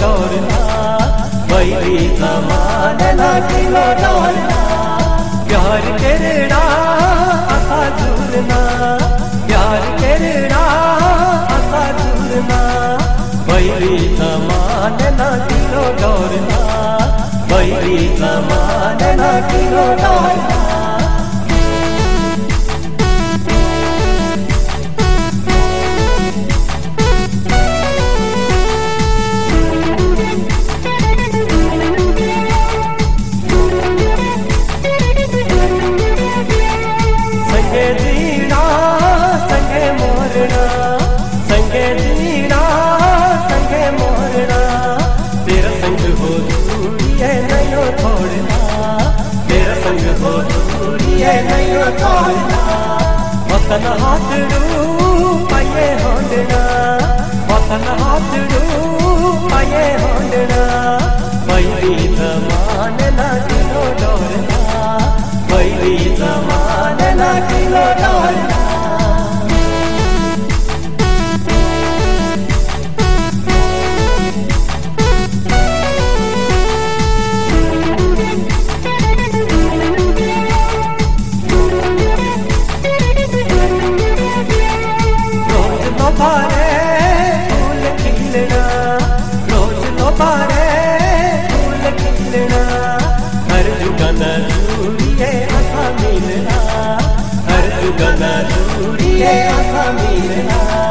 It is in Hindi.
डोरना वही समान ना किलो डोरना प्यार करना असा झूलना प्यार करना असा झूलना वही समान ना किलो डोरना वही समान ना किलो डोरना संगे जीना, संगे मोरना, संगे जीना, संगे मोरना। तेरा संग हो दूरी है नहीं छोड़ना तेरा संग हो दूरी है नहीं छोड़ना वतन हाथ रू पाए होंडना। Uribe a família